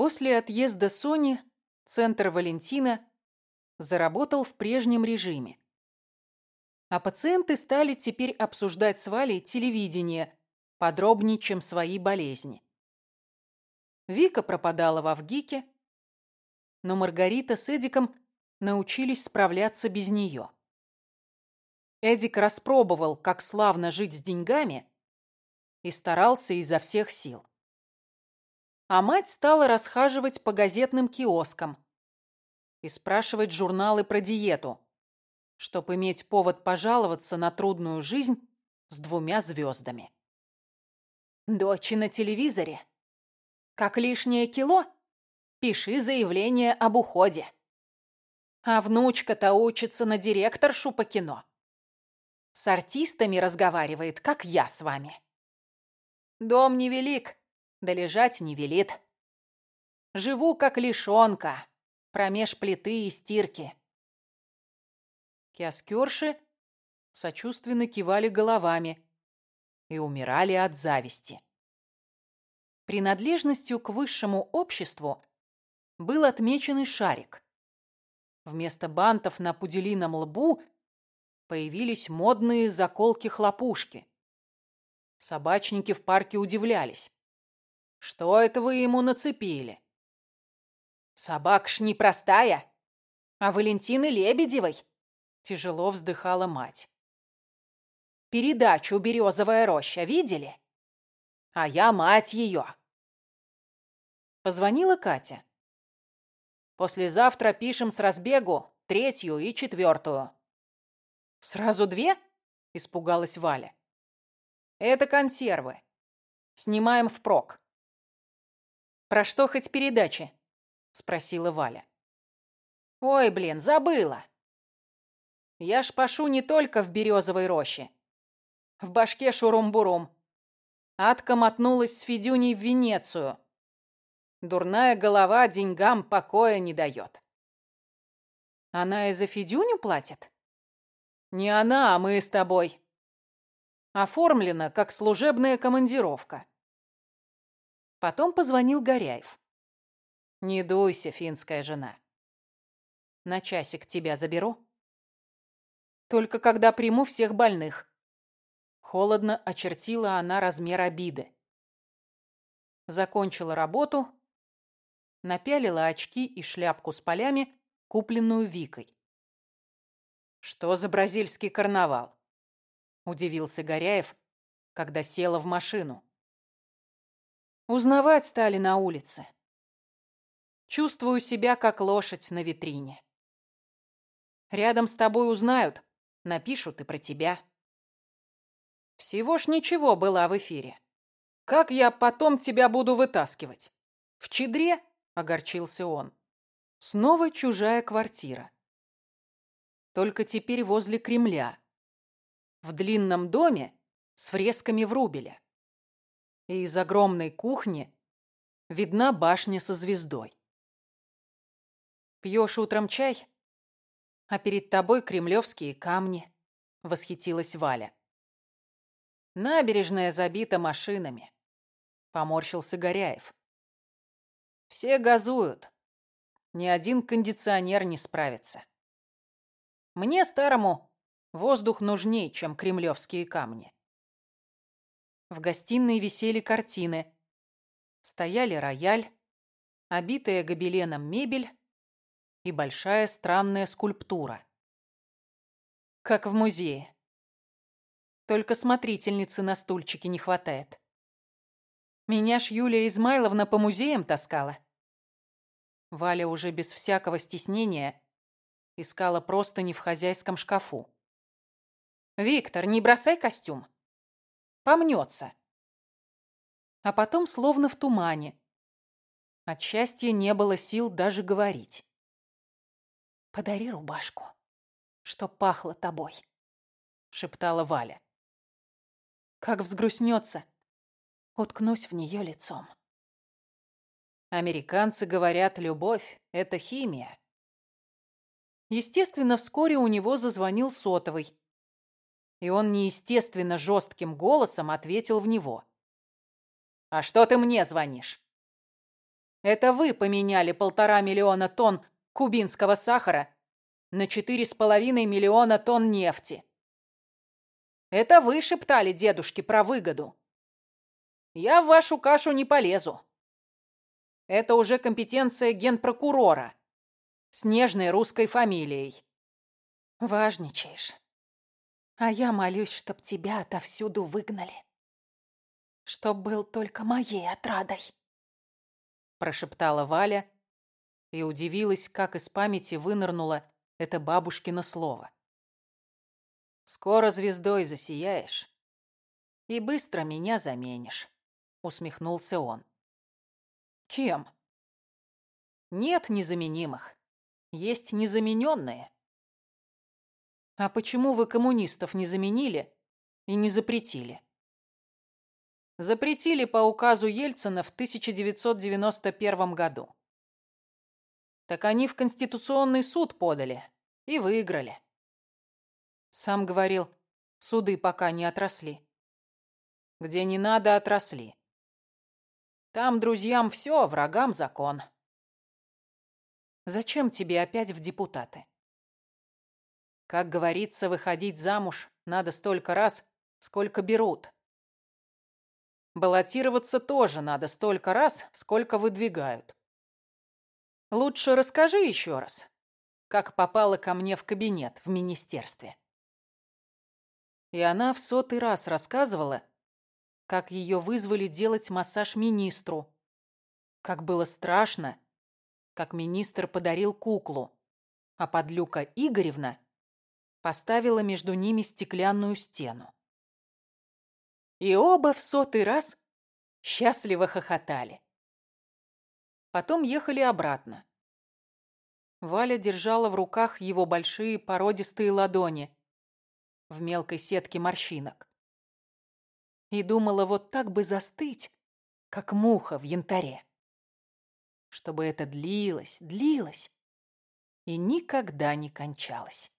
После отъезда Сони центр Валентина заработал в прежнем режиме. А пациенты стали теперь обсуждать с Валей телевидение подробнее, чем свои болезни. Вика пропадала в Авгике, но Маргарита с Эдиком научились справляться без нее. Эдик распробовал, как славно жить с деньгами, и старался изо всех сил а мать стала расхаживать по газетным киоскам и спрашивать журналы про диету, чтобы иметь повод пожаловаться на трудную жизнь с двумя звездами. Дочь на телевизоре. Как лишнее кило? Пиши заявление об уходе. А внучка-то учится на директоршу по кино. С артистами разговаривает, как я с вами. Дом невелик, да лежать не велит. Живу как лишонка, промеж плиты и стирки. Киоскерши сочувственно кивали головами и умирали от зависти. Принадлежностью к высшему обществу был отмечен и шарик. Вместо бантов на пуделином лбу появились модные заколки-хлопушки. Собачники в парке удивлялись. Что это вы ему нацепили? Собак ж непростая, а Валентины Лебедевой. Тяжело вздыхала мать. Передачу «Березовая роща» видели? А я мать ее. Позвонила Катя. Послезавтра пишем с разбегу третью и четвертую. Сразу две? Испугалась Валя. Это консервы. Снимаем впрок. «Про что хоть передачи?» — спросила Валя. «Ой, блин, забыла. Я ж пашу не только в березовой роще. В башке шурум-бурум. Атка мотнулась с Федюней в Венецию. Дурная голова деньгам покоя не дает. Она и за Федюню платит? Не она, а мы с тобой. Оформлена как служебная командировка. Потом позвонил Горяев. «Не дуйся, финская жена. На часик тебя заберу. Только когда приму всех больных». Холодно очертила она размер обиды. Закончила работу, напялила очки и шляпку с полями, купленную Викой. «Что за бразильский карнавал?» – удивился Горяев, когда села в машину. Узнавать стали на улице. Чувствую себя, как лошадь на витрине. Рядом с тобой узнают, напишут и про тебя. Всего ж ничего было в эфире. Как я потом тебя буду вытаскивать? В чедре? Огорчился он. Снова чужая квартира. Только теперь возле Кремля. В длинном доме с фресками Врубеля и из огромной кухни видна башня со звездой. Пьешь утром чай, а перед тобой кремлевские камни, восхитилась Валя. Набережная забита машинами, поморщился Горяев. Все газуют. Ни один кондиционер не справится. Мне, старому, воздух нужней, чем кремлевские камни. В гостиной висели картины. Стояли рояль, обитая гобеленом мебель и большая странная скульптура. Как в музее. Только смотрительницы на стульчике не хватает. Меня ж Юлия Измайловна по музеям таскала. Валя уже без всякого стеснения искала просто не в хозяйском шкафу. «Виктор, не бросай костюм!» Помнется. А потом словно в тумане. От счастья не было сил даже говорить. «Подари рубашку, что пахло тобой», — шептала Валя. «Как взгрустнется, уткнусь в нее лицом». Американцы говорят, любовь — это химия. Естественно, вскоре у него зазвонил сотовый и он неестественно жестким голосом ответил в него. «А что ты мне звонишь?» Это вы поменяли полтора миллиона тонн кубинского сахара на четыре с половиной миллиона тонн нефти. Это вы шептали дедушке про выгоду. Я в вашу кашу не полезу. Это уже компетенция генпрокурора с нежной русской фамилией. Важничаешь. А я молюсь, чтоб тебя отовсюду выгнали. Чтоб был только моей отрадой. Прошептала Валя и удивилась, как из памяти вынырнуло это бабушкино слово. «Скоро звездой засияешь и быстро меня заменишь», — усмехнулся он. «Кем?» «Нет незаменимых, есть незамененные». «А почему вы коммунистов не заменили и не запретили?» Запретили по указу Ельцина в 1991 году. Так они в Конституционный суд подали и выиграли. Сам говорил, суды пока не отросли. Где не надо, отросли. Там друзьям все, врагам закон. Зачем тебе опять в депутаты? Как говорится, выходить замуж надо столько раз, сколько берут. Баллотироваться тоже надо столько раз, сколько выдвигают. Лучше расскажи еще раз, как попала ко мне в кабинет в министерстве. И она в сотый раз рассказывала, как ее вызвали делать массаж министру, как было страшно, как министр подарил куклу, а подлюка Игоревна поставила между ними стеклянную стену. И оба в сотый раз счастливо хохотали. Потом ехали обратно. Валя держала в руках его большие породистые ладони в мелкой сетке морщинок. И думала вот так бы застыть, как муха в янтаре. Чтобы это длилось, длилось и никогда не кончалось.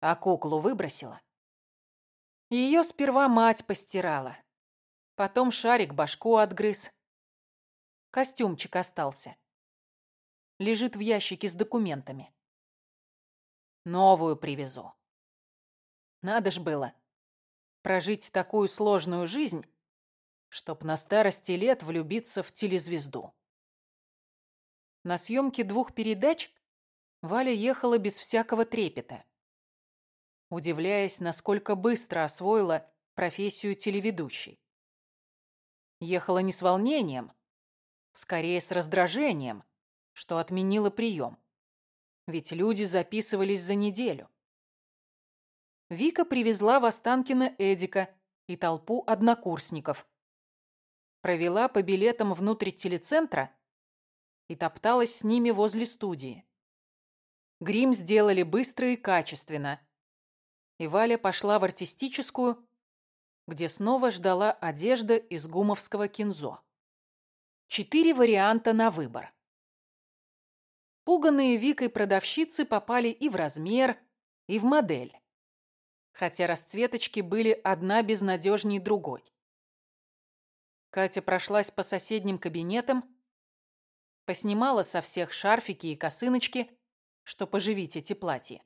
А куклу выбросила. Ее сперва мать постирала, потом шарик башку отгрыз, Костюмчик остался. Лежит в ящике с документами. Новую привезу. Надо ж было прожить такую сложную жизнь, чтоб на старости лет влюбиться в телезвезду. На съемке двух передач Валя ехала без всякого трепета, удивляясь, насколько быстро освоила профессию телеведущей. Ехала не с волнением, Скорее с раздражением, что отменила прием. Ведь люди записывались за неделю. Вика привезла в Останкино Эдика и толпу однокурсников. Провела по билетам внутрь телецентра и топталась с ними возле студии. Грим сделали быстро и качественно. И Валя пошла в артистическую, где снова ждала одежда из гумовского кинзо. Четыре варианта на выбор. Пуганные Викой продавщицы попали и в размер, и в модель. Хотя расцветочки были одна безнадежней другой. Катя прошлась по соседним кабинетам, поснимала со всех шарфики и косыночки, что поживить эти платья.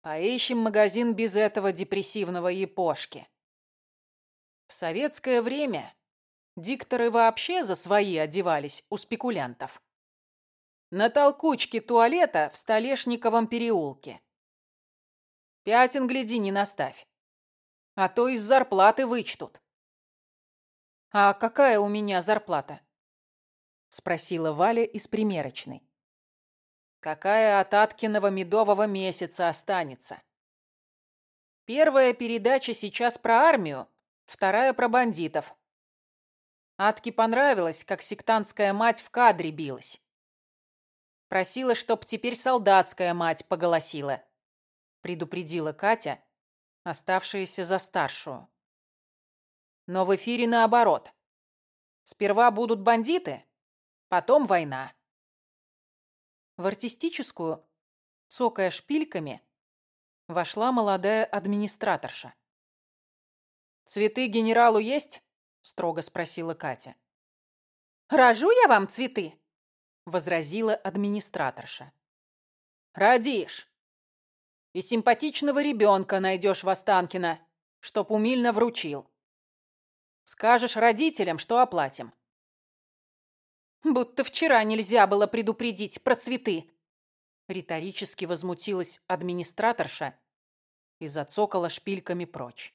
Поищем магазин без этого депрессивного епошки. В советское время Дикторы вообще за свои одевались у спекулянтов. На толкучке туалета в Столешниковом переулке. Пятен, гляди, не наставь. А то из зарплаты вычтут. «А какая у меня зарплата?» Спросила Валя из примерочной. «Какая от Аткиного медового месяца останется?» Первая передача сейчас про армию, вторая про бандитов. Атке понравилось, как сектантская мать в кадре билась. Просила, чтоб теперь солдатская мать поголосила. Предупредила Катя, оставшаяся за старшую. Но в эфире наоборот. Сперва будут бандиты, потом война. В артистическую, цокая шпильками, вошла молодая администраторша. «Цветы генералу есть?» строго спросила Катя. Рожу я вам цветы!» — возразила администраторша. «Родишь. И симпатичного ребенка найдешь в Останкино, чтоб умильно вручил. Скажешь родителям, что оплатим». «Будто вчера нельзя было предупредить про цветы!» Риторически возмутилась администраторша и зацокала шпильками прочь.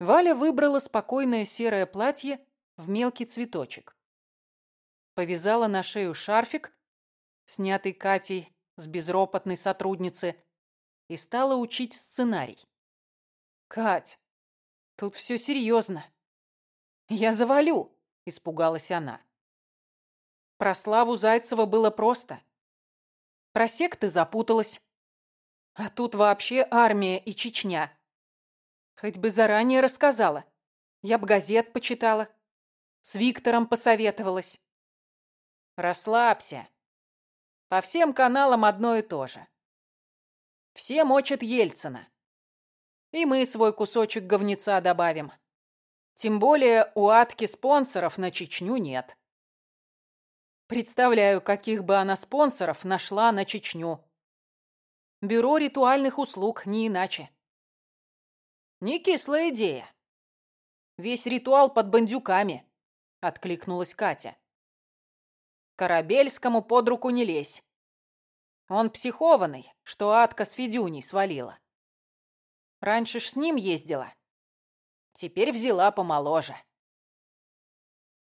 Валя выбрала спокойное серое платье в мелкий цветочек. Повязала на шею шарфик, снятый Катей с безропотной сотрудницы, и стала учить сценарий. «Кать, тут все серьезно. Я завалю», — испугалась она. Про Славу Зайцева было просто. Про секты запуталась. А тут вообще армия и Чечня. Хоть бы заранее рассказала. Я б газет почитала. С Виктором посоветовалась. Расслабься. По всем каналам одно и то же. Все мочат Ельцина. И мы свой кусочек говнеца добавим. Тем более у Атки спонсоров на Чечню нет. Представляю, каких бы она спонсоров нашла на Чечню. Бюро ритуальных услуг, не иначе. Не кислая идея. Весь ритуал под бандюками, откликнулась Катя. Корабельскому под руку не лезь. Он психованный, что Атка с Федюней свалила. Раньше ж с ним ездила. Теперь взяла помоложе.